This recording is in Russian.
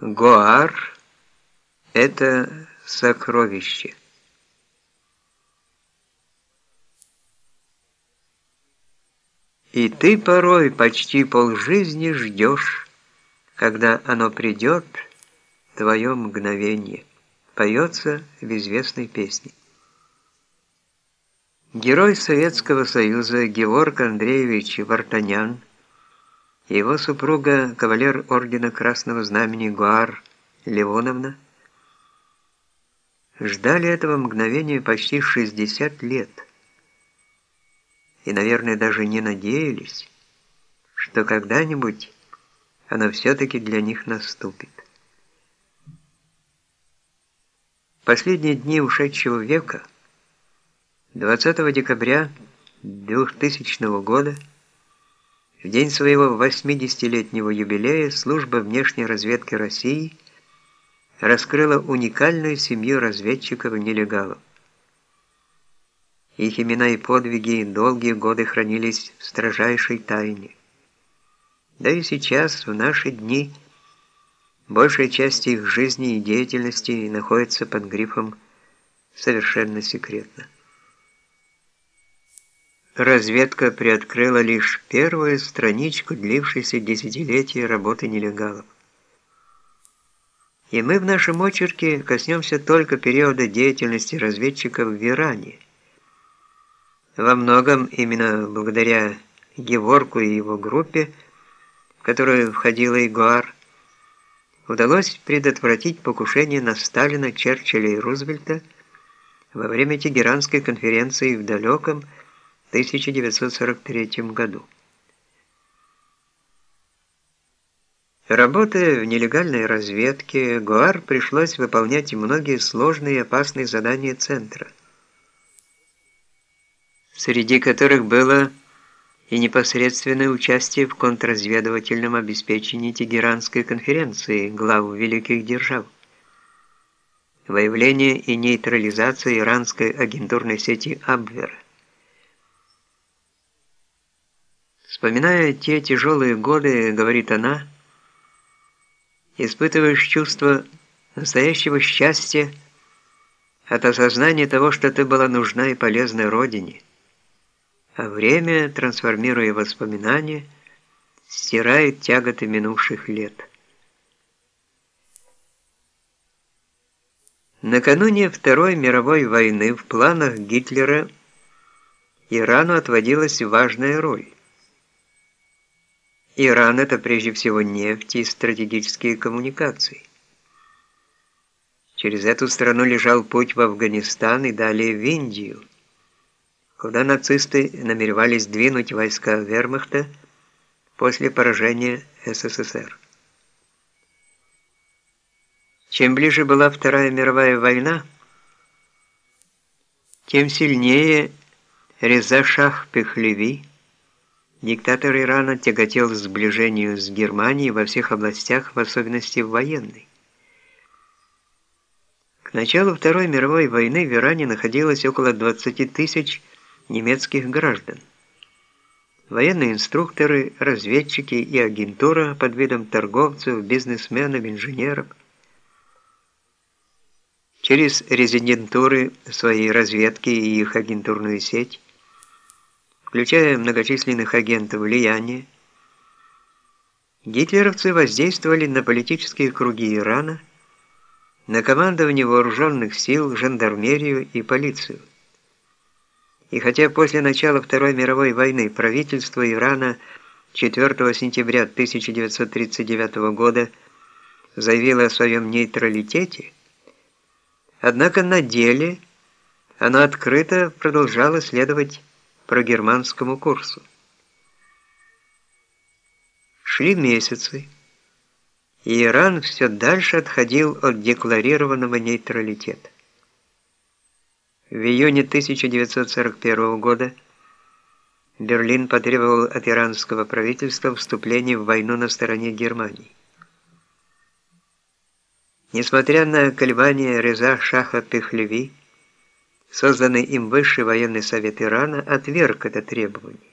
Гоар – это сокровище. И ты порой почти полжизни ждешь, когда оно придет, твое мгновение, поется в известной песне. Герой Советского Союза Георг Андреевич Вартанян его супруга, кавалер ордена Красного Знамени Гуар Леоновна, ждали этого мгновения почти 60 лет. И, наверное, даже не надеялись, что когда-нибудь оно все-таки для них наступит. Последние дни ушедшего века, 20 декабря 2000 года, в день своего 80-летнего юбилея служба внешней разведки России раскрыла уникальную семью разведчиков-нелегалов. Их имена и подвиги долгие годы хранились в строжайшей тайне. Да и сейчас, в наши дни, большая часть их жизни и деятельности находится под грифом «совершенно секретно». Разведка приоткрыла лишь первую страничку длившейся десятилетия работы нелегалов. И мы в нашем очерке коснемся только периода деятельности разведчиков в Иране. Во многом именно благодаря Геворку и его группе, в которую входила Игуар, удалось предотвратить покушение на Сталина, Черчилля и Рузвельта во время Тегеранской конференции в далеком 1943 году. Работая в нелегальной разведке, Гуар пришлось выполнять многие сложные и опасные задания Центра, среди которых было и непосредственное участие в контрразведывательном обеспечении Тегеранской конференции глав великих держав, выявление и нейтрализация иранской агентурной сети Абвера, Вспоминая те тяжелые годы, говорит она, испытываешь чувство настоящего счастья от осознания того, что ты была нужна и полезна Родине, а время, трансформируя воспоминания, стирает тяготы минувших лет. Накануне Второй мировой войны в планах Гитлера Ирану отводилась важная роль. Иран – это прежде всего нефть и стратегические коммуникации. Через эту страну лежал путь в Афганистан и далее в Индию, куда нацисты намеревались двинуть войска вермахта после поражения СССР. Чем ближе была Вторая мировая война, тем сильнее Реза Шах Пехлеви – Диктатор Ирана тяготел к сближению с Германией во всех областях, в особенности в военной. К началу Второй мировой войны в Иране находилось около 20 тысяч немецких граждан. Военные инструкторы, разведчики и агентура под видом торговцев, бизнесменов, инженеров. Через резидентуры своей разведки и их агентурную сеть включая многочисленных агентов влияния, гитлеровцы воздействовали на политические круги Ирана, на командование вооруженных сил, жандармерию и полицию. И хотя после начала Второй мировой войны правительство Ирана 4 сентября 1939 года заявило о своем нейтралитете, однако на деле оно открыто продолжало следовать про германскому курсу. Шли месяцы, и Иран все дальше отходил от декларированного нейтралитета. В июне 1941 года Берлин потребовал от иранского правительства вступления в войну на стороне Германии. Несмотря на колебания Реза Шаха Пехлеви, Созданный им Высший военный совет Ирана отверг это требование.